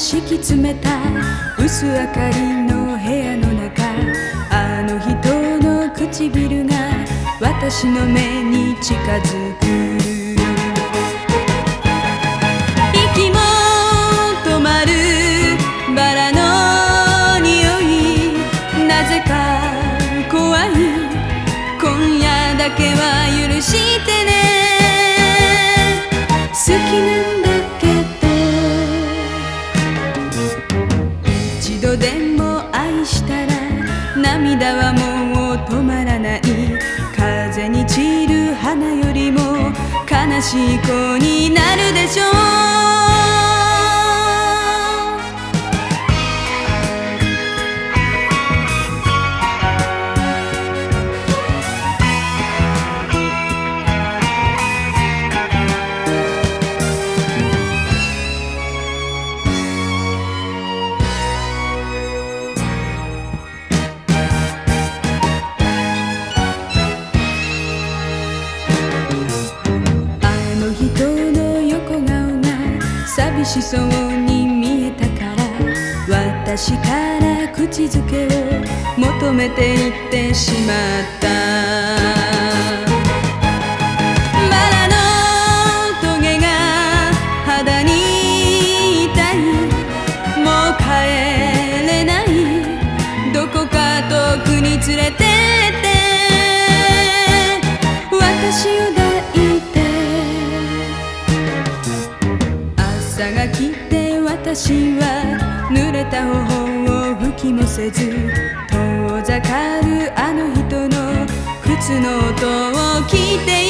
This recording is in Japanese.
敷き詰めた薄明かりの部屋の中あの人の唇が私の目に近づく。息も止まるバラの匂い。なぜか怖い。今夜だけは許して一度でも愛したら涙はもう止まらない。風に散る花よりも悲しい子になるでしょう。寂しそうに見えたから私から口づけを求めていってしまった。バラのトゲが肌に痛い。もう帰れない。どこか遠くに連れて朝が来て私は濡れた頬を拭きもせず遠ざかるあの人の靴の音を聞いていた